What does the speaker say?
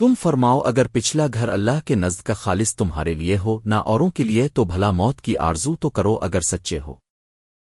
تم فرماؤ اگر پچھلا گھر اللہ کے نزد کا خالص تمہارے لیے ہو، نہ اوروں کے لیے، تو بھلا موت کی آرزو تو کرو اگر سچے ہو۔